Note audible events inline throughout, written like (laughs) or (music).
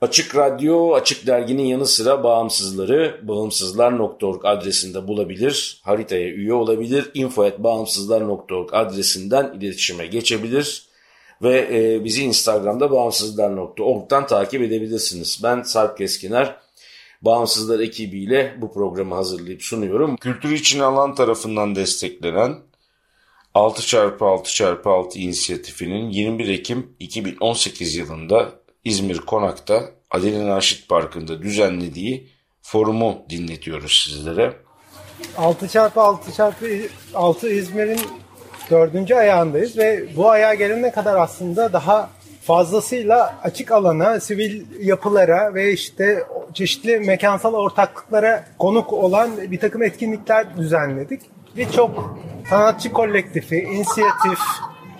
Açık Radyo, Açık Dergi'nin yanı sıra bağımsızları bağımsızlar.org adresinde bulabilir, haritaya üye olabilir, info.bağımsızlar.org adresinden iletişime geçebilir ve e, bizi Instagram'da bağımsızlar.org'dan takip edebilirsiniz. Ben Sarp Keskiner, Bağımsızlar ekibiyle bu programı hazırlayıp sunuyorum. Kültür için alan tarafından desteklenen 6x6x6 inisiyatifinin 21 Ekim 2018 yılında İzmir Konak'ta Adile Naşit Parkı'nda düzenlediği forumu dinletiyoruz sizlere. 6x6x6 İzmir'in dördüncü ayağındayız ve bu ayağa gelene kadar aslında daha fazlasıyla açık alana, sivil yapılara ve işte çeşitli mekansal ortaklıklara konuk olan bir takım etkinlikler düzenledik. Birçok sanatçı kolektifi, inisiyatif,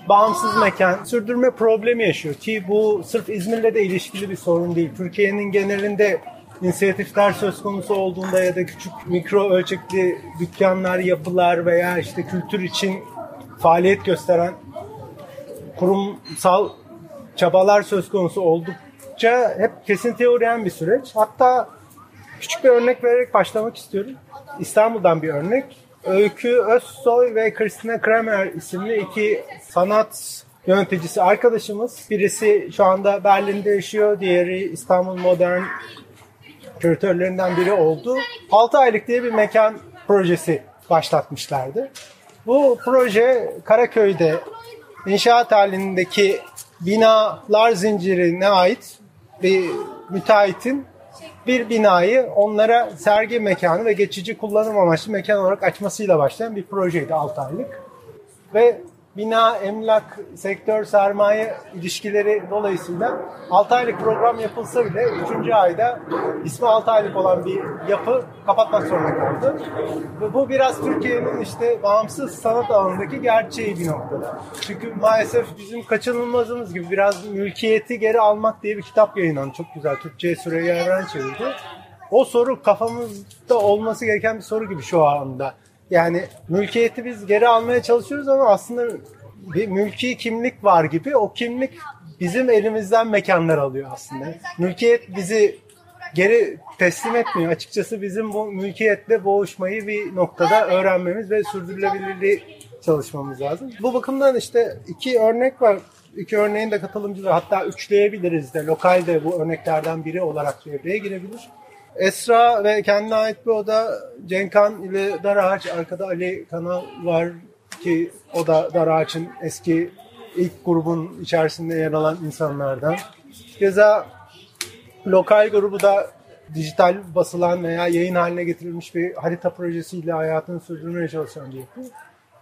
bağımsız mekan sürdürme problemi yaşıyor ki bu sırf İzmir'le de ilişkili bir sorun değil. Türkiye'nin genelinde inisiyatifler söz konusu olduğunda ya da küçük mikro ölçekli dükkanlar, yapılar veya işte kültür için faaliyet gösteren kurumsal çabalar söz konusu oldukça hep kesintiye uğrayan bir süreç. Hatta küçük bir örnek vererek başlamak istiyorum. İstanbul'dan bir örnek. Öykü Özsoy ve Christina Kramer isimli iki sanat yöneticisi arkadaşımız. Birisi şu anda Berlin'de yaşıyor, diğeri İstanbul Modern küratörlerinden biri oldu. 6 aylık diye bir mekan projesi başlatmışlardı. Bu proje Karaköy'de inşaat halindeki binalar zincirine ait bir müteahhitin bir binayı onlara sergi mekanı ve geçici kullanım amaçlı mekan olarak açmasıyla başlayan bir projeydi 6 aylık. Ve bina, emlak, sektör, sermaye ilişkileri dolayısıyla 6 aylık program yapılsa bile 3. ayda ismi 6 aylık olan bir yapı kapatmak zorunda kaldı. Ve bu biraz Türkiye'nin işte bağımsız sanat alanındaki gerçeği bir noktada. Çünkü maalesef bizim kaçınılmazımız gibi biraz mülkiyeti geri almak diye bir kitap yayınlandı. Çok güzel. Türkçe'ye Süreyya Evren çevirdi. O soru kafamızda olması gereken bir soru gibi şu anda. Yani mülkiyeti biz geri almaya çalışıyoruz ama aslında bir mülki kimlik var gibi. O kimlik bizim elimizden mekanlar alıyor aslında. Mülkiyet bizi geri teslim etmiyor. Açıkçası bizim bu mülkiyetle boğuşmayı bir noktada öğrenmemiz ve sürdürülebilirliği çalışmamız lazım. Bu bakımdan işte iki örnek var. İki örneğin de katılımcıları hatta üçleyebiliriz de. Lokal de bu örneklerden biri olarak devreye girebilir. Esra ve kendine ait bir oda Cenkan ile Darağaç arkada Ali Kanal var ki o da Darağaç'ın eski ilk grubun içerisinde yer alan insanlardan. Keza lokal grubu da dijital basılan veya yayın haline getirilmiş bir harita projesiyle hayatını sürdürmeye çalışan bir yapı.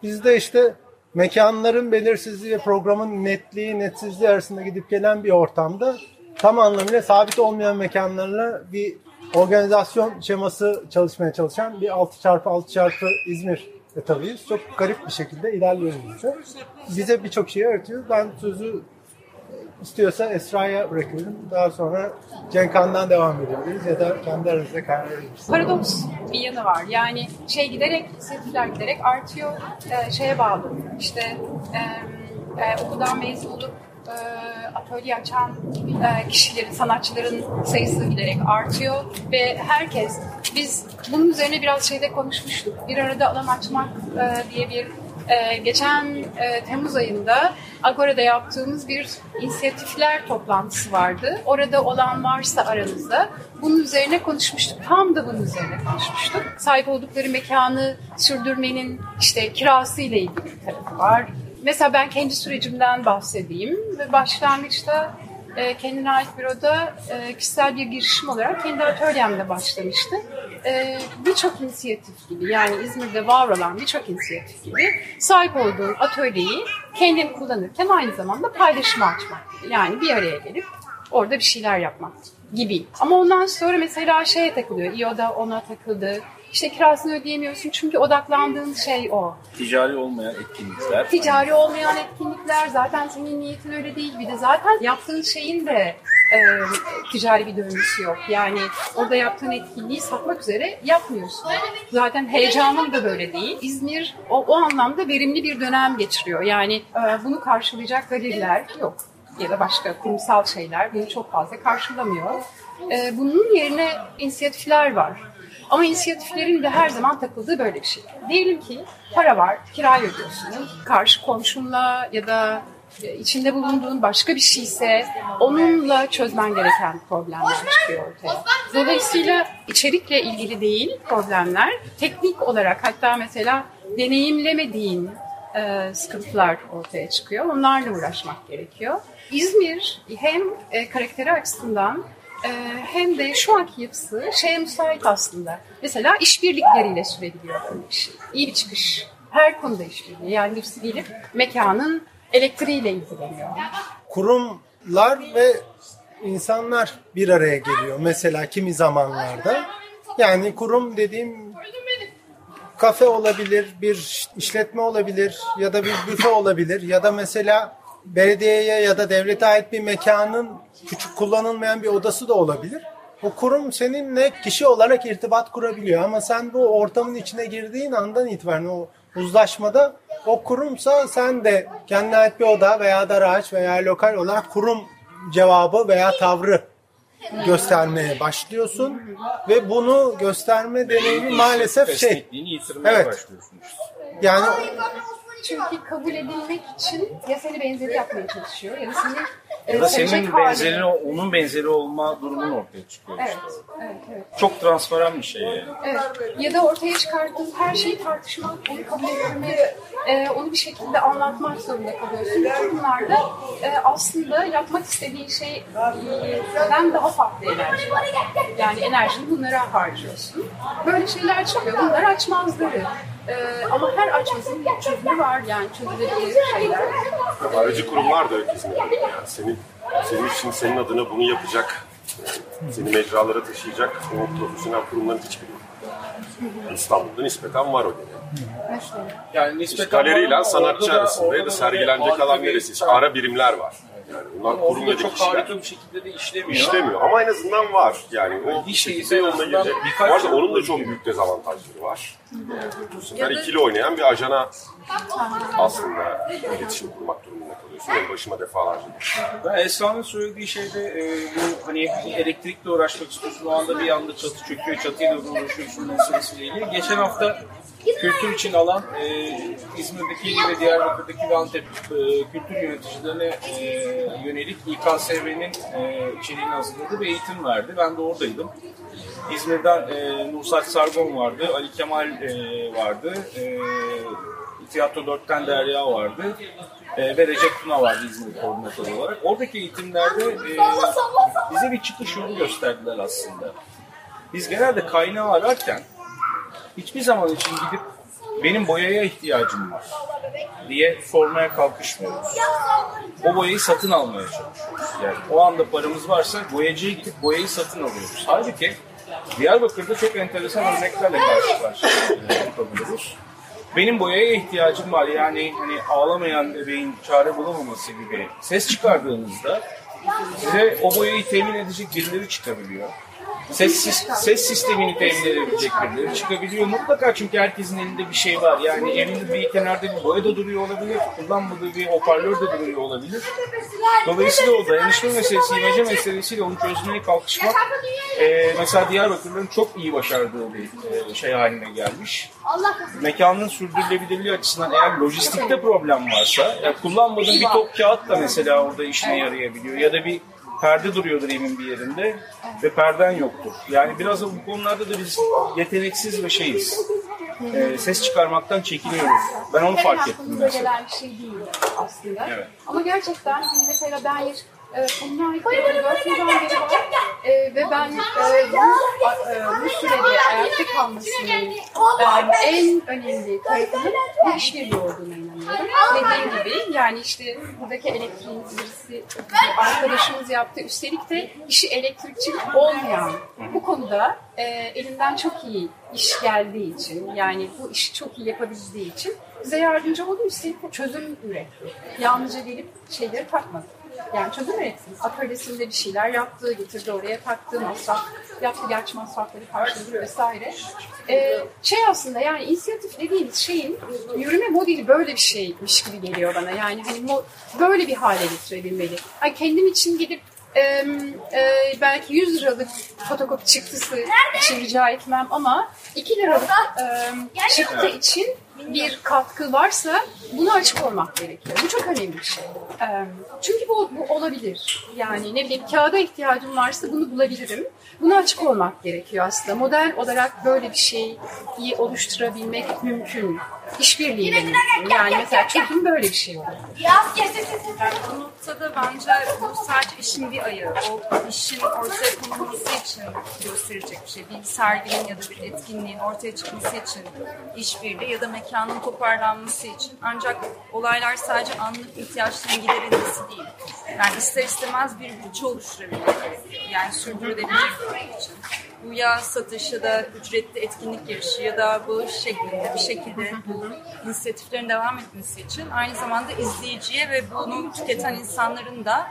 Bizde işte mekanların belirsizliği ve programın netliği, netsizliği arasında gidip gelen bir ortamda tam anlamıyla sabit olmayan mekanlarla bir organizasyon şeması çalışmaya çalışan bir 6x6x İzmir etabıyız. Çok garip bir şekilde ilerliyoruz bize. Bize birçok şeyi öğretiyor. Ben sözü istiyorsa Esra'ya bırakıyorum. Daha sonra Cenkan'dan devam edebiliriz ya da kendi aranızda karar verebilirsiniz. Paradoks bir yanı var. Yani şey giderek, setler giderek artıyor. Ee, şeye bağlı. İşte e, e, okuldan mezun olup e, atölye açan e, kişilerin, sanatçıların sayısı giderek artıyor ve herkes biz bunun üzerine biraz şeyde konuşmuştuk. Bir arada alan açmak e, diye bir e, geçen e, Temmuz ayında Agora'da yaptığımız bir inisiyatifler toplantısı vardı. Orada olan varsa aranızda bunun üzerine konuşmuştuk. Tam da bunun üzerine konuşmuştuk. Sahip oldukları mekanı sürdürmenin işte kirası ile ilgili bir tarafı var. Mesela ben kendi sürecimden bahsedeyim ve başlangıçta e, kendine ait büroda e, kişisel bir girişim olarak kendi atölyemde başlamıştı. E, birçok inisiyatif gibi yani İzmir'de var olan birçok inisiyatif gibi sahip olduğun atölyeyi kendin kullanırken aynı zamanda paylaşıma açmak. Yani bir araya gelip orada bir şeyler yapmak gibi. Ama ondan sonra mesela şeye takılıyor. İO'da ona takıldı. İşte kirasını ödeyemiyorsun çünkü odaklandığın şey o. Ticari olmayan etkinlikler. Ticari olmayan etkinlikler zaten senin niyetin öyle değil. Bir de zaten yaptığın şeyin de e, ticari bir döngüsü yok. Yani orada yaptığın etkinliği satmak üzere yapmıyorsun. Zaten heyecanın da böyle değil. İzmir o, o anlamda verimli bir dönem geçiriyor. Yani e, bunu karşılayacak galeriler yok. Ya da başka kurumsal şeyler bunu çok fazla karşılamıyor. E, bunun yerine inisiyatifler var. Ama inisiyatiflerin de her zaman takıldığı böyle bir şey. Diyelim ki para var, kirayı ödüyorsun. Karşı komşunla ya da e, içinde bulunduğun başka bir şeyse onunla çözmen gereken problemler çıkıyor ortaya. Dolayısıyla içerikle ilgili değil problemler, teknik olarak hatta mesela deneyimlemediğin e, sıkıntılar ortaya çıkıyor. Onlarla uğraşmak gerekiyor. İzmir hem e, karakteri açısından hem de şu anki yapısı şeye müsait aslında. Mesela işbirlikleriyle sürebiliyor böyle bir. İyi bir çıkış. Her konuda işbirliği. Yani birisi gelip mekanın elektriğiyle ilgileniyor. Kurumlar ve insanlar bir araya geliyor. Mesela kimi zamanlarda. Yani kurum dediğim kafe olabilir, bir işletme olabilir ya da bir büfe olabilir ya da mesela belediyeye ya da devlete ait bir mekanın küçük kullanılmayan bir odası da olabilir. O kurum seninle kişi olarak irtibat kurabiliyor ama sen bu ortamın içine girdiğin andan itibaren o uzlaşmada o kurumsa sen de kendine ait bir oda veya da araç veya lokal olarak kurum cevabı veya tavrı göstermeye başlıyorsun ve bunu gösterme deneyimi maalesef şey Evet. başlıyorsun işte. yani Çünkü kabul edilmek için ya seni benzeri yapmaya çalışıyor ya da seni e, Ya da senin benzeri, onun benzeri olma durumun ortaya çıkıyor Evet, işte. evet, evet. Çok transparan bir şey yani. Evet. Ya da ortaya çıkarttığın her şeyi tartışmak, onu kabul etmek, e, onu bir şekilde anlatmak zorunda kalıyorsun. Bütün bunlarda e, aslında yapmak istediğin şeyden daha farklı enerji. Yani enerjini bunlara harcıyorsun. Böyle şeyler çıkıyor. Bunlar açmazları. E, ama her açmasının bir çözümü var yani çözülebilir şeyler. Aracı kurumlar da İzmir'de. Yani senin, senin için senin adına bunu yapacak, seni mecralara taşıyacak o profesyonel kurumların hiçbiri yok. İstanbul'da nispeten var o gene. Yani İşte nispeten var galeriyle sanatçı arasında ya da sergilenecek alan neresi? İşte ara birimler var. Yani bunlar ya da çok kişiler. harika bir şekilde de işlemiyor. İşlemiyor ama en azından var. Yani o bir Hiç değilse yoluna girecek. arada yıl onun da çok büyük dezavantajları var. Bu sefer ikili oynayan bir ajana aslında iletişim kurmak durumunda. Benim başıma defalarca Ben Esra'nın söylediği şeyde e, bu hani elektrikle uğraşmak istiyorsun o anda bir anda çatı çöküyor çatıyla uğraşıyorsun meselesiyle ilgili. Geçen hafta kültür için alan e, İzmir'deki ve Diyarbakır'daki ve Antep e, kültür yöneticilerine e, yönelik İKSV'nin e, içeriğini hazırladığı bir eğitim verdi. Ben de oradaydım. İzmir'den e, Nusat Sargon vardı, Ali Kemal e, vardı, e, Tiyatro 4'ten Derya vardı e, ve Recep Tuna vardı İzmir koordinatörü olarak. Oradaki eğitimlerde e, bize bir çıkış yolu gösterdiler aslında. Biz genelde kaynağı ararken hiçbir zaman için gidip benim boyaya ihtiyacım var diye sormaya kalkışmıyoruz. O boyayı satın almaya çalışıyoruz. Yani o anda paramız varsa boyacıya gidip boyayı satın alıyoruz. Halbuki Diyarbakır'da çok enteresan örneklerle karşı. Benim boyaya ihtiyacım var. Yani hani ağlamayan bebeğin çare bulamaması gibi ses çıkardığınızda size o boyayı temin edecek birileri çıkabiliyor. Ses, ses sistemini temin edebilecek birileri çıkabiliyor. Mutlaka çünkü herkesin elinde bir şey var. Yani evinde bir kenarda bir boya da duruyor olabilir. Kullanmadığı bir hoparlör de duruyor olabilir. Dolayısıyla o dayanışma meselesi, imece meselesiyle onu çözmeye kalkışmak e, mesela Diyarbakır'ın çok iyi başardığı bir e, şey haline gelmiş. Mekanın sürdürülebilirliği açısından eğer lojistikte problem varsa, ya kullanmadığın bir top kağıt da mesela orada işine yarayabiliyor. Ya da bir perde duruyordur evin bir yerinde ve perden yoktur. Yani biraz da bu konularda da biz yeteneksiz ve şeyiz. E, ses çıkarmaktan çekiniyoruz. Ben onu fark ettim mesela. bir şey değil aslında. Evet. Ama gerçekten hani mesela ben 4 yıldan beri var E, ve ben e, bu, e, bu sürede ayakta kalmasının e, en önemli tarafının bu işbirliği olduğuna inanıyorum. Dediğim gibi yani işte buradaki elektriğimiz birisi bir arkadaşımız yaptı. Üstelik de işi elektrikçi olmayan bu konuda e, elinden çok iyi iş geldiği için yani bu işi çok iyi yapabildiği için bize yardımcı oldu. Üstelik de çözüm üretti. Yalnızca gelip şeyleri takmadı. Yani çözüm üretsin. Atölyesinde bir şeyler yaptı, getirdi oraya taktı, masraf yaptı, gerçi masrafları karşıladı vesaire. Ee, şey aslında yani inisiyatif dediğimiz şeyin yürüme modeli böyle bir şeymiş gibi geliyor bana. Yani hani böyle bir hale getirebilmeli. Yani kendim için gidip e, e, belki 100 liralık fotokopi çıktısı için rica etmem ama 2 liralık e, çıktı için bir katkı varsa buna açık olmak gerekiyor. Bu çok önemli bir şey. Çünkü bu, bu olabilir. Yani ne bileyim kağıda ihtiyacım varsa bunu bulabilirim. Buna açık olmak gerekiyor aslında. Model olarak böyle bir şeyi oluşturabilmek mümkün. İşbirliğiyle mümkün. Yani mesela çekim böyle bir şey olabilir. Yani bu noktada bence bu sadece işin bir ayağı. O işin ortaya konulması için gösterecek bir şey. Bir serginin ya da bir etkinliğin ortaya çıkması için işbirliği ya da mekanın toparlanması için. Ancak olaylar sadece anlık ihtiyaçların giderilmesi değil. Yani ister istemez bir bütçe oluşturabilmek gerekiyor. Yani sürdürülebilecek bir için. Bu ya satış ya da ücretli etkinlik girişi ya da bağış şeklinde bir şekilde bu inisiyatiflerin devam etmesi için aynı zamanda izleyiciye ve bunu tüketen insanların da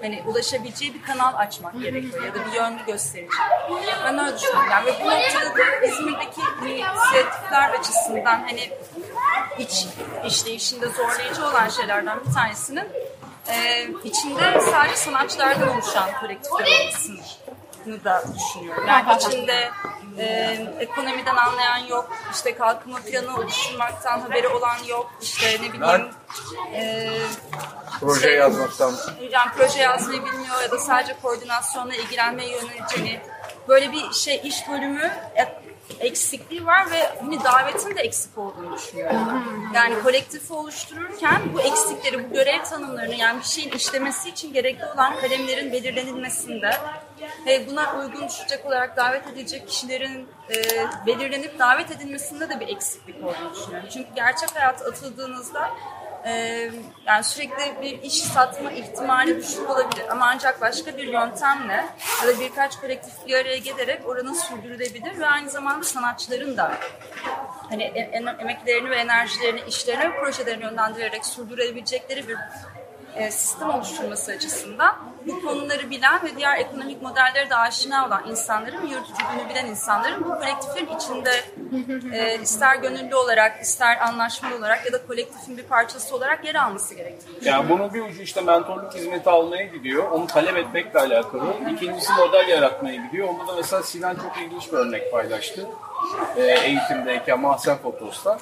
hani ulaşabileceği bir kanal açmak gerekiyor ya da bir yön gösterici. Ben öyle düşünüyorum. Yani ve bu noktada da İzmir'deki inisiyatifler açısından hani iç işleyişinde zorlayıcı olan şeylerden bir tanesinin e, içinde sadece sanatçılardan oluşan kolektifler olmasını da düşünüyorum. Yani içinde e, ekonomiden anlayan yok, işte kalkınma planı oluşturmaktan haberi olan yok, işte ne bileyim e, Proje yazmaktan. yani proje yazmayı bilmiyor ya da sadece koordinasyonla ilgilenmeye yönelik hani böyle bir şey iş bölümü eksikliği var ve hani davetin de eksik olduğunu düşünüyorum. Yani kolektifi oluştururken bu eksikleri, bu görev tanımlarını yani bir şeyin işlemesi için gerekli olan kalemlerin belirlenilmesinde ve buna uygun düşecek olarak davet edilecek kişilerin e, belirlenip davet edilmesinde de bir eksiklik olduğunu düşünüyorum. Çünkü gerçek hayata atıldığınızda e, yani sürekli bir iş satma ihtimali düşük olabilir ama ancak başka bir yöntemle ya da birkaç kolektif bir araya gelerek oranın sürdürülebilir ve aynı zamanda sanatçıların da hani em- emeklerini ve enerjilerini işlerine ve projelerini yönlendirerek sürdürebilecekleri bir e, sistem oluşturması açısından bu konuları bilen ve diğer ekonomik modellere de aşina olan insanların, yürütücülüğünü bilen insanların bu kolektifin içinde e, ister gönüllü olarak, ister anlaşmalı olarak ya da kolektifin bir parçası olarak yer alması gerektiğini Yani bunun bir ucu işte mentorluk hizmeti almaya gidiyor. Onu talep etmekle alakalı. İkincisi model yaratmaya gidiyor. Onda da mesela Sinan çok ilginç bir örnek paylaştı. Ee, eğitimdeyken Mahsen Fotos'ta.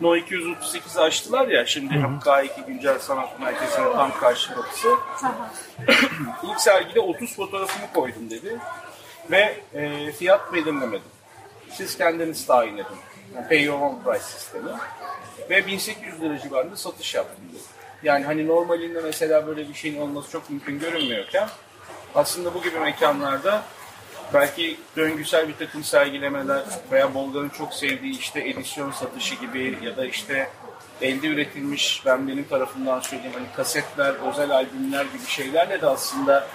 No 238 açtılar ya şimdi K2 Güncel Sanat Merkezi'nin tam karşı kapısı. İlk sergide 30 fotoğrafımı koydum dedi. Ve e, fiyat belirlemedim. Siz kendiniz tayin edin. Yani pay your own price sistemi. Ve 1800 lira civarında satış yaptım dedi. Yani hani normalinde mesela böyle bir şeyin olması çok mümkün görünmüyorken aslında bu gibi mekanlarda belki döngüsel bir takım sergilemeler veya Bolga'nın çok sevdiği işte edisyon satışı gibi ya da işte elde üretilmiş ben benim tarafından söyleyeyim hani kasetler, özel albümler gibi şeylerle de aslında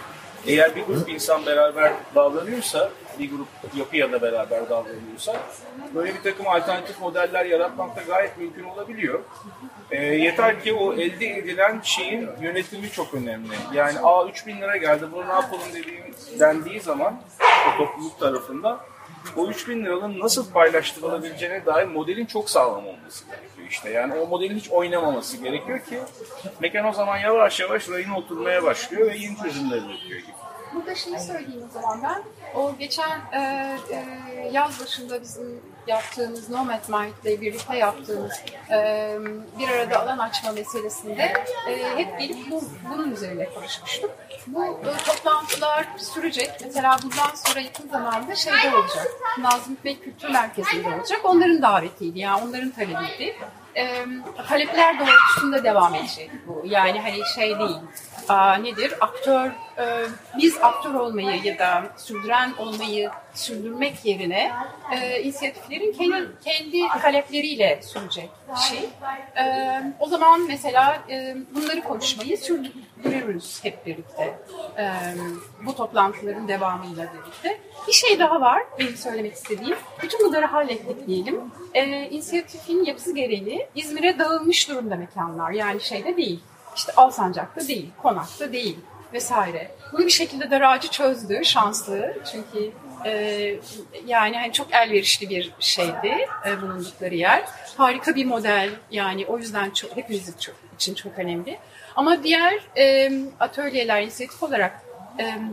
eğer bir grup insan beraber davranıyorsa, bir grup yapıya da beraber davranıyorsa böyle bir takım alternatif modeller yaratmak da gayet mümkün olabiliyor. E, yeter ki o elde edilen şeyin yönetimi çok önemli. Yani a 3000 lira geldi bunu ne yapalım dediğim dendiği zaman o topluluk tarafından o 3000 liranın nasıl paylaştırılabileceğine dair modelin çok sağlam olması gerekiyor işte. Yani o modelin hiç oynamaması gerekiyor ki mekan o zaman yavaş yavaş rayına oturmaya başlıyor ve yeni çözümler üretiyor gibi. Burada şeyi söyleyeyim o zaman ben. O geçen e, e, yaz başında bizim yaptığımız Nomad Mind ile birlikte yaptığımız e, bir arada alan açma meselesinde e, hep gelip bu, bunun üzerine konuşmuştuk. Bu e, toplantılar sürecek. Mesela bundan sonra yakın zamanda şeyde olacak. Nazım Hikmet Kültür Merkezi'nde olacak. Onların davetiydi yani onların talebiydi. E, talepler doğrultusunda devam edecek bu. Yani hani şey değil. Aa, nedir? Aktör, e, biz aktör olmayı ya da sürdüren olmayı sürdürmek yerine e, inisiyatiflerin kendi, kendi talepleriyle sürecek şey. E, o zaman mesela e, bunları konuşmayı sürdürürüz hep birlikte. E, bu toplantıların devamıyla birlikte. Bir şey daha var benim söylemek istediğim. Bütün bunları hallettik diyelim. E, inisiyatifin yapısı gereği İzmir'e dağılmış durumda mekanlar. Yani şeyde değil işte Alsancak'ta değil, Konak'ta değil vesaire. Bunu bir şekilde Daracı çözdü, şanslı. Çünkü e, yani hani çok elverişli bir şeydi e, bulundukları yer. Harika bir model yani o yüzden çok, hepimiz için çok önemli. Ama diğer e, atölyeler inisiyatif olarak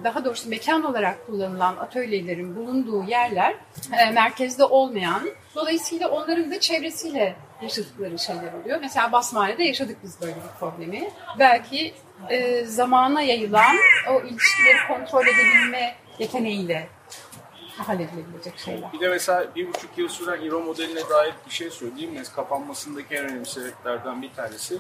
daha doğrusu mekan olarak kullanılan atölyelerin bulunduğu yerler e, merkezde olmayan, dolayısıyla onların da çevresiyle yaşadıkları şeyler oluyor. Mesela Basmane'de yaşadık biz böyle bir problemi. Belki e, zamana yayılan o ilişkileri kontrol edebilme yeteneğiyle halledilebilecek şeyler. Bir de mesela bir buçuk yıl süren İRO modeline dair bir şey söyleyeyim. Mesela kapanmasındaki en önemli sebeplerden bir tanesi.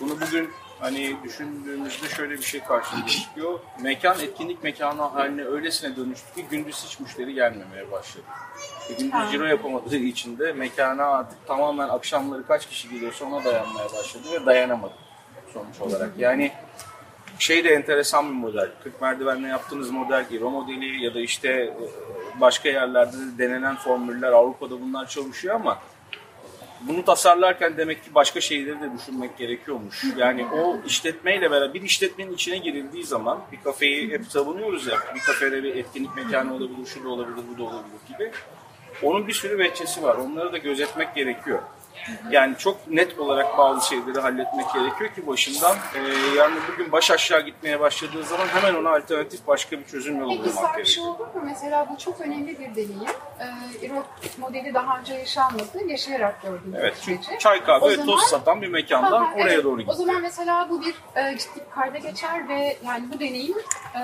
Bunu bugün hani düşündüğümüzde şöyle bir şey karşımıza çıkıyor. Mekan etkinlik mekanı haline öylesine dönüştü ki gündüz hiç müşteri gelmemeye başladı. E, gündüz ciro yapamadığı için de mekana artık tamamen akşamları kaç kişi geliyorsa ona dayanmaya başladı ve dayanamadı sonuç olarak. Yani şey de enteresan bir model. 40 merdivenle yaptığınız model, İRO modeli ya da işte e, başka yerlerde de denenen formüller Avrupa'da bunlar çalışıyor ama bunu tasarlarken demek ki başka şeyleri de düşünmek gerekiyormuş. Yani o işletmeyle beraber bir işletmenin içine girildiği zaman bir kafeyi hep savunuyoruz ya. Bir kafede bir etkinlik mekanı olabilir, şu da olabilir, bu da olabilir gibi. Onun bir sürü veçesi var. Onları da gözetmek gerekiyor. Yani çok net olarak bazı şeyleri halletmek gerekiyor ki başından e, yani bugün baş aşağı gitmeye başladığı zaman hemen ona alternatif başka bir çözüm yolu Peki bulmak Sarp gerekiyor. şey olur mu? Mesela bu çok önemli bir deneyim. İRO modeli daha önce yaşanmadı. Yaşayarak gördüğümüz Evet çünkü süreci. çay kahve O ve zaman- tost satan bir mekandan Ha, ha, oraya evet. doğru O gidiyor. zaman mesela bu bir e, ciddi kayda geçer ve yani bu deneyim e,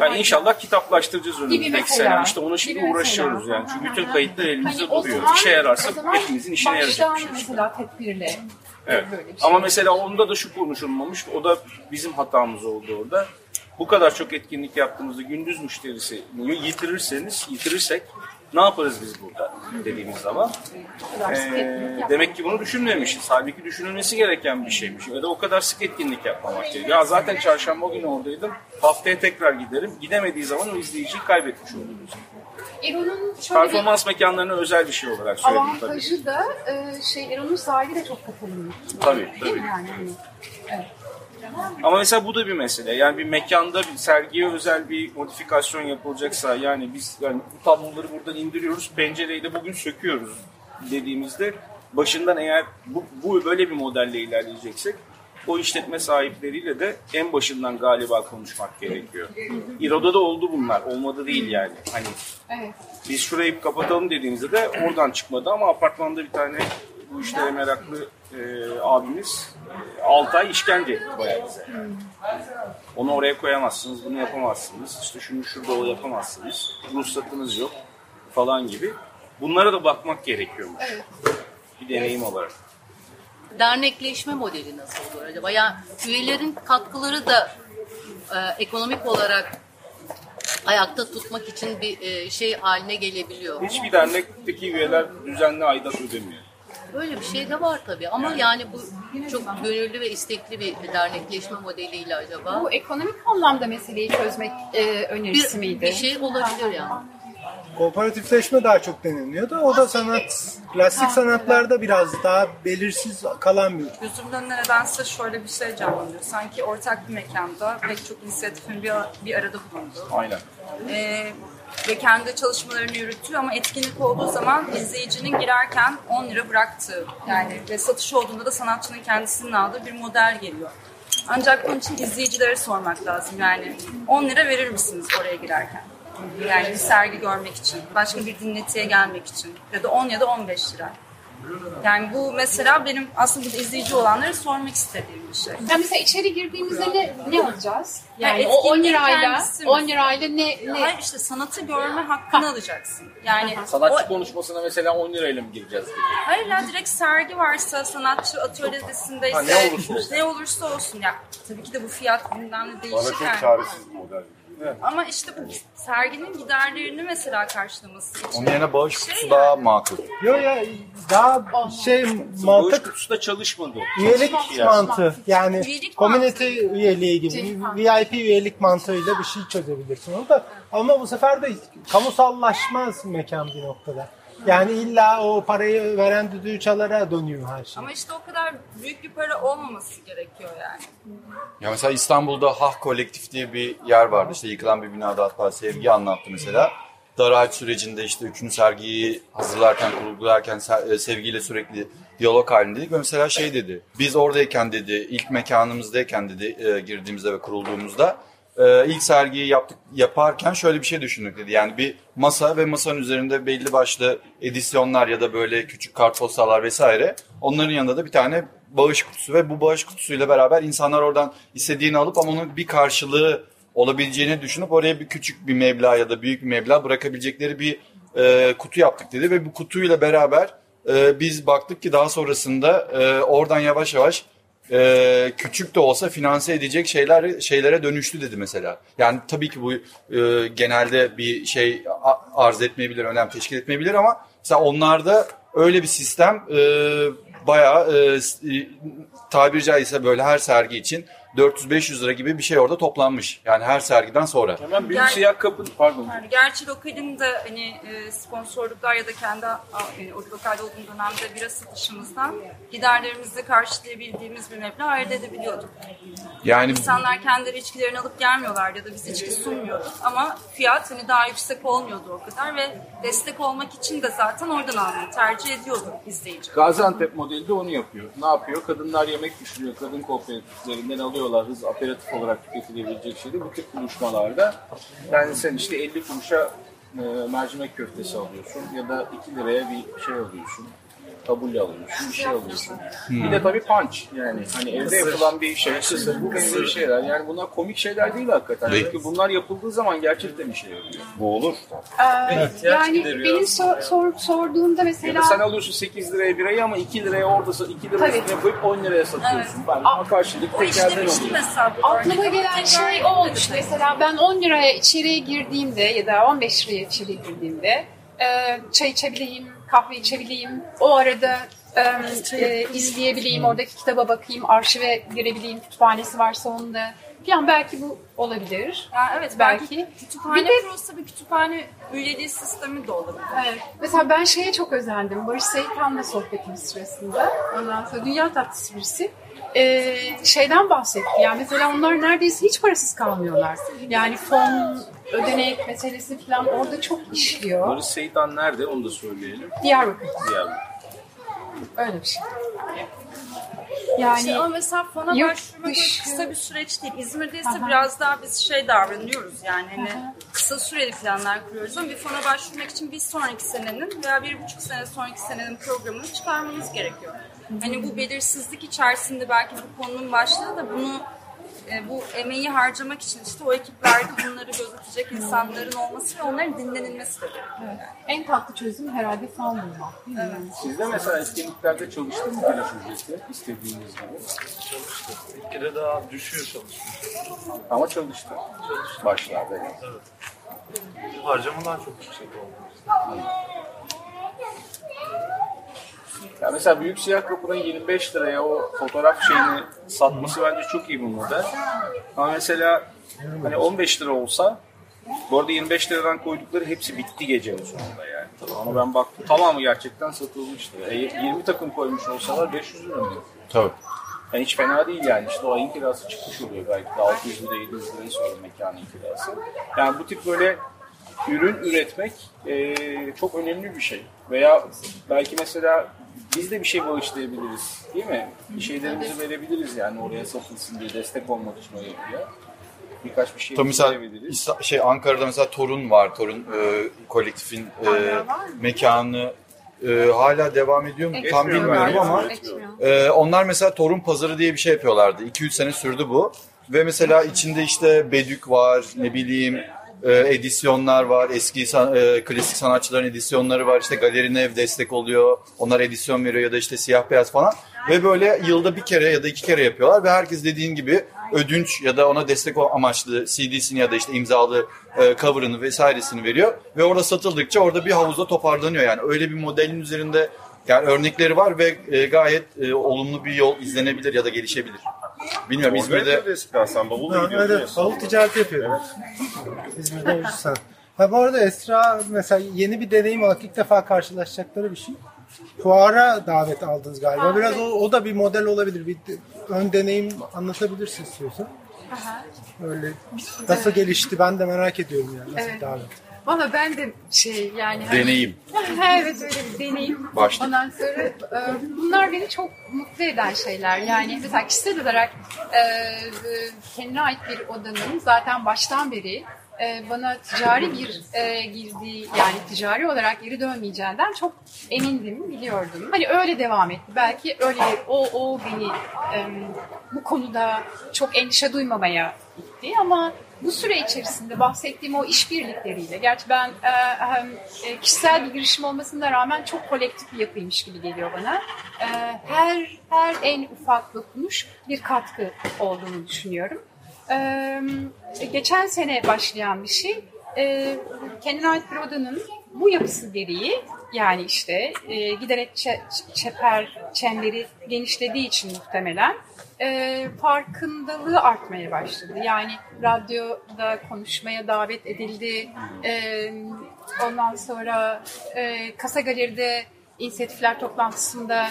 Yani inşallah kitaplaştıracağız Gibi önümüzdeki sene. İşte ona şimdi mesela. uğraşıyoruz yani. Çünkü bütün kayıtlar elimizde Hani o duruyor. İşe yararsa o hepimizin işine yarayacak bir şey. Mesela tedbirle Evet. böyle bir şey. Ama mesela onda da şu konuşulmamış. O da bizim hatamız oldu orada. Bu kadar çok etkinlik yaptığımızda gündüz müşterisi yitirirseniz, yitirirsek ne yaparız biz burada dediğimiz zaman. Ee, demek ki bunu düşünmemişiz. Halbuki düşünülmesi gereken bir şeymiş. Ya da o kadar sık etkinlik yapmamak gerekiyor. Ya zaten çarşamba günü oradaydım. Haftaya tekrar giderim. Gidemediği zaman o izleyiciyi kaybetmiş oluruz. Ero'nun şöyle bir Performans mekanlarına özel bir şey olarak söyledim tabii. avantajı da e, şey Ero'nun sahibi de çok katılımlı. Tabii, tabii. yani? Evet. Ama mesela bu da bir mesele. Yani bir mekanda bir sergiye özel bir modifikasyon yapılacaksa yani biz yani bu tabloları buradan indiriyoruz, pencereyi de bugün söküyoruz dediğimizde başından eğer bu, bu böyle bir modelle ilerleyeceksek o işletme sahipleriyle de en başından galiba konuşmak gerekiyor. İro'da da oldu bunlar. Olmadı değil yani. Hani evet. biz şurayı kapatalım dediğimizde de oradan çıkmadı ama apartmanda bir tane bu işlere meraklı e, abimiz e, 6 ay işkence etti bayağı bize. Onu oraya koyamazsınız, bunu yapamazsınız, işte şunu şurada o yapamazsınız, ruhsatınız yok falan gibi. Bunlara da bakmak gerekiyormuş. Bir deneyim olarak. Dernekleşme modeli nasıl olur acaba? Yani üyelerin katkıları da e, ekonomik olarak ayakta tutmak için bir e, şey haline gelebiliyor. Hiçbir dernekteki üyeler düzenli aidat ödemiyor. Böyle bir şey de var tabii ama yani bu çok gönüllü ve istekli bir dernekleşme modeliyle acaba Bu ekonomik anlamda meseleyi çözmek e, önerisi bir, miydi? bir şey olabilir yani. Kooperatifleşme daha çok deniliyordu. O da sanat, klasik sanatlarda biraz daha belirsiz kalan bir Gözümün önüne nedense şöyle bir şey canlanıyor. Sanki ortak bir mekanda pek çok inisiyatifin bir, bir arada bulunduğu. Aynen. Ee, ve kendi çalışmalarını yürütüyor ama etkinlik olduğu zaman izleyicinin girerken 10 lira bıraktığı yani ve satış olduğunda da sanatçının kendisinin aldığı bir model geliyor. Ancak bunun için izleyicilere sormak lazım yani 10 lira verir misiniz oraya girerken? Yani bir sergi görmek için, başka bir dinletiye gelmek için ya da 10 ya da 15 lira. Yani bu mesela benim aslında burada izleyici olanlara sormak istediğim bir şey. Yani mesela içeri girdiğimizde ne, ne alacağız? Yani Yani o 10 etkinliğin lirayla kendisi mi? 10 lirayla ne ne Hayır işte sanatı görme hakkını alacaksın. Yani Sanatçı o- konuşmasına mesela 10 lirayla mı gireceğiz? gibi? Hayır ya direkt sergi varsa sanatçı atölyesindeyse Ha, ne olursa olsun. ne olursa olsun ya tabii ki de bu fiyat ne değişir Bana çok yani. çaresiz bir model. Ama işte bu serginin giderlerini mesela karşılaması için. Onun yerine bağış Şey kutusu yani. daha makul. Yo ya daha şey Bağış mantık kutusu da çalışmadı. üyelik Çalışmadı. mantığı yani Üyelik community mantığı. üyeliği gibi VIP üyelik mantığıyla bir şey çözebilirsin onu da ama bu sefer de kamusallaşmaz mekan bir noktada. Yani illa o parayı veren düdüğü çalara dönüyor her şey. Ama işte o kadar büyük bir para olmaması gerekiyor yani. Ya mesela İstanbul'da Hah Kolektif diye bir yer vardı. İşte yıkılan bir binada hatta Sevgi anlattı mesela. Daralç sürecinde işte üçüncü sergiyi hazırlarken, kurgularken e, Sevgi'yle sürekli diyalog halindeydik. Ve mesela şey dedi, biz oradayken dedi, ilk mekanımızdayken dedi, e, girdiğimizde ve kurulduğumuzda e, ilk sergiyi yaptık yaparken şöyle bir şey düşündük dedi. Yani bir masa ve masanın üzerinde belli başlı edisyonlar ya da böyle küçük kartpostallar vesaire. Onların yanında da bir tane bağış kutusu ve bu bağış kutusuyla beraber insanlar oradan istediğini alıp ama onun bir karşılığı olabileceğini düşünüp oraya bir küçük bir meblağ ya da büyük bir meblağ bırakabilecekleri bir e, kutu yaptık dedi ve bu kutuyla beraber e, biz baktık ki daha sonrasında e, oradan yavaş yavaş e, küçük de olsa finanse edecek şeyler şeylere dönüştü dedi mesela. Yani tabii ki bu e, genelde bir şey arz etmeyebilir, önem teşkil etmeyebilir ama mesela onlarda öyle bir sistem e, bayağı e, tabiri caizse böyle her sergi için 400-500 lira gibi bir şey orada toplanmış. Yani her sergiden sonra. Hemen büyük Yani- siyah kapı, pardon. Yani gerçi lokalin de hani e, sponsorluklar ya da kendi yani o lokalde olduğum dönemde bira satışımızdan giderlerimizi karşılayabildiğimiz bir meblağ elde edebiliyorduk. Yani İnsanlar kendileri içkilerini alıp gelmiyorlardı ya da biz içki sunmuyorduk ama fiyat hani daha yüksek olmuyordu o kadar ve destek olmak için de zaten oradan almayı tercih ediyordu izleyici. Gaziantep modeli de onu yapıyor. Ne yapıyor? Kadınlar yemek pişiriyor. Kadın kooperatiflerinden alıyorlar hız aperatif olarak tüketilebilecek şeyleri. Bu tip buluşmalarda yani sen işte 50 kuruşa e, mercimek köftesi alıyorsun ya da 2 liraya bir şey alıyorsun. Tabule alıyorsun, bir şey alıyorsun. Bir de tabii punch yani hani evde yapılan bir şey, kısır, bu benzeri şeyler. Yani bunlar komik şeyler değil hakikaten. Değil. Çünkü bunlar yapıldığı zaman gerçekten işe yarıyor. bu olur. Ee, yani benim so- sor- sorduğumda Ya mesela da sen alıyorsun 8 liraya birayı ama 2 liraya orada 2 lira üstüne koyup 10 liraya satıyorsun. Ben ama karşılık işlemişti oluyor. aklıma gelen şey o olmuş. Mesela ben 10 liraya içeriye girdiğimde ya da 15 liraya içeriye girdiğimde e, çay içebileyim, kahve içebileyim. O arada e, e, izleyebileyim, oradaki kitaba bakayım, arşive girebileyim, kütüphanesi varsa onda. Yani belki bu olabilir. Yani evet belki, Belki. kütüphane Bir de- kurulsa bir kütüphane üyeliği sistemi de olabilir. Evet. Mesela ben şeye çok özendim. Barış Seyithan'la sohbetimiz sırasında. Ondan sonra dünya tatlısı birisi. Ee, şeyden bahsetti. Yani mesela onlar neredeyse hiç parasız kalmıyorlar. Yani fon, ödenek meselesi falan orada çok işliyor. Barış Seydan nerede onu da söyleyelim. Diyarbakır. Diğer Öyle bir şey. Yani İşte ama mesela fona yurt başvurmak dışı- kısa bir süreç değil. İzmir'de ise Aha. biraz daha biz şey davranıyoruz yani hani kısa süreli planlar kuruyoruz ama bir fona başvurmak için bir sonraki senenin veya bir buçuk sene sonraki senenin programını çıkarmanız gerekiyor. Hani bu belirsizlik içerisinde belki bu konunun başlığı da bunu e, bu emeği harcamak için işte o ekiplerde bunları gözetecek insanların olması ve onların dinlenilmesi de gerekiyor. yani. en tatlı çözüm herhalde fon bulmak. mi? Siz de mesela etkinliklerde çalıştınız mı beleş ücreti istediğiniz gibi? Bir kere daha düşüyor çalışmış. Ama çalıştı. Başlarda yani. Harcamalar çok yüksek oldu. Ya mesela Büyük Siyah Kapı'nın 25 liraya o fotoğraf şeyini satması bence çok iyi model. Ama mesela hani 15 lira olsa Bu arada 25 liradan koydukları hepsi bitti gecenin sonunda yani. Ama ben baktım tamamı gerçekten satılmıştı. E, 20 takım koymuş olsalar 500 lira mı? Tabii. Yani hiç fena değil yani. İşte o ayın kirası çıkmış oluyor belki de 600 lira 700 lirayı sonra mekanın kirası. Yani bu tip böyle ürün üretmek e, çok önemli bir şey. Veya belki mesela biz de bir şey bağışlayabiliriz değil mi? Bir şeylerimizi verebiliriz yani oraya satılsın diye destek olmak için o yapıya. Birkaç bir şey Tabii mesela verebiliriz. İsta- şey Ankara'da mesela Torun var. Torun e, kolektifin e, mekanı e, hala devam ediyor mu? Tam Etmiyor bilmiyorum galiba, ama etmiyor. e, onlar mesela Torun Pazarı diye bir şey yapıyorlardı. 2-3 sene sürdü bu. Ve mesela içinde işte Bedük var, ne bileyim e, edisyonlar var, eski san- e, klasik sanatçıların edisyonları var. İşte Galerine Ev destek oluyor, onlar edisyon veriyor ya da işte siyah beyaz falan. Ve böyle yılda bir kere ya da iki kere yapıyorlar ve herkes dediğin gibi ödünç ya da ona destek amaçlı CD'sini ya da işte imzalı e, cover'ını vesairesini veriyor. Ve orada satıldıkça orada bir havuzda toparlanıyor yani. Öyle bir modelin üzerinde yani örnekleri var ve e, gayet e, olumlu bir yol izlenebilir ya da gelişebilir. Bilmiyorum İzmir'de İzmir'de eskiden sen bavulla Ha, gidiyordun evet, ya. bavul ticareti yapıyorum. İzmir'de 3 sene. Ha bu arada Esra mesela yeni bir deneyim olarak ilk defa karşılaşacakları bir şey. Fuara davet aldınız galiba. Biraz o, o da bir model olabilir. Bir de- ön deneyim anlatabilirsin istiyorsan. Öyle nasıl gelişti ben de merak ediyorum yani nasıl Evet. davet. Valla ben de şey yani... hani- deneyim. (laughs) evet öyle bir deneyim. Başlık. Ondan sonra e, bunlar beni çok mutlu eden şeyler. Yani mesela kişisel olarak e, e, kendine ait bir odanın zaten baştan beri e, bana ticari bir e, girdiği yani ticari olarak geri dönmeyeceğinden çok emindim, biliyordum. Hani öyle devam etti. Belki öyle o, o beni e, bu konuda çok endişe duymamaya itti ama bu süre içerisinde bahsettiğim o işbirlikleriyle, gerçi ben e, e, kişisel bir girişim olmasına rağmen çok kolektif bir yapıymış gibi geliyor bana. E, her her en ufak dokunuş bir katkı olduğunu düşünüyorum. Geçen sene başlayan bir şey, kendine ait bir bu yapısı gereği yani işte e, giderek çe- çeper çemberi genişlediği için muhtemelen e, farkındalığı artmaya başladı. Yani radyoda konuşmaya davet edildi. E, ondan sonra e, Kasa Galeri'de inisiyatifler toplantısında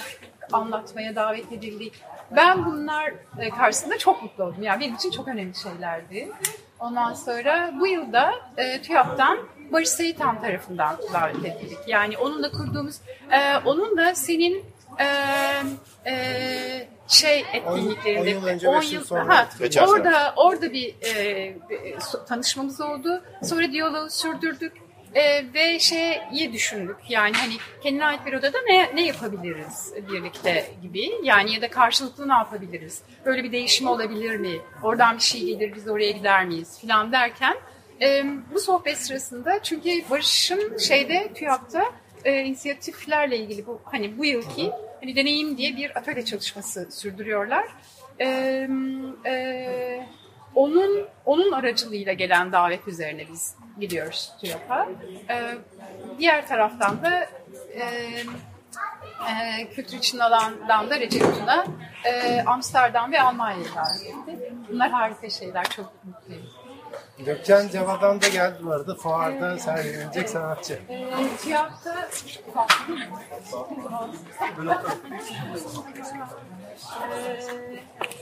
anlatmaya davet edildik. Ben bunlar e, karşısında çok mutlu oldum. Yani benim için çok önemli şeylerdi. Ondan sonra bu yılda e, TÜYAP'tan Barış Seyitan tarafından davet edildik. Yani onunla kurduğumuz, e, onun da senin e, e, şey etkinliklerinde on yıl önce, 10 beş yıl yıl sonra. ha, orada orada bir e, bir tanışmamız oldu. Sonra diyaloğu sürdürdük. E, ve şeyi düşündük. Yani hani kendine ait bir odada ne, ne yapabiliriz birlikte gibi. Yani ya da karşılıklı ne yapabiliriz? Böyle bir değişim olabilir mi? Oradan bir şey gelir biz oraya gider miyiz filan derken e, bu sohbet sırasında çünkü Barış'ın şeyde TÜYAP'ta e, inisiyatiflerle ilgili bu hani bu yılki hani deneyim diye bir atölye çalışması sürdürüyorlar. E, e, onun onun aracılığıyla gelen davet üzerine biz gidiyoruz TÜYAP'a. E, diğer taraftan da e, e, kültür için alandan da Recep Tuna e, Amsterdam ve Almanya'ya davet etti. Bunlar harika şeyler, çok mutluyum. Gökçen Ceva'dan da geldi bu arada. Fuarda sergilenecek sanatçı. TÜYAP'ta Ee,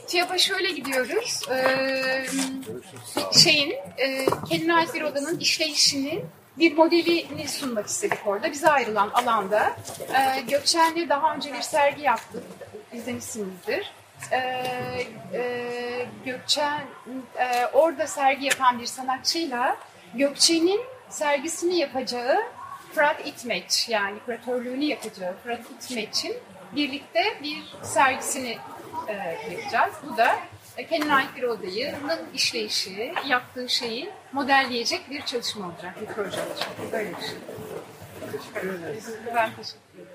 TİAP'a şöyle gidiyoruz. Ee, şeyin, e, kendine ait bir odanın işleyişini bir modelini sunmak istedik orada. Bize ayrılan alanda. Ee, Gökçen'le daha önce bir sergi yaptık. İzlemişsinizdir. Ee, e, Gökçen e, orada sergi yapan bir sanatçıyla Gökçen'in sergisini yapacağı Fırat İtmeç yani kuratörlüğünü yapacağı Fırat İtmeç'in birlikte bir sergisini e, yapacağız. Bu da e, kendine ait bir odayının işleyişi, yaptığı şeyi modelleyecek bir çalışma olacak, bir proje olacak. Böyle bir şey. Teşekkür ederiz. Ben teşekkür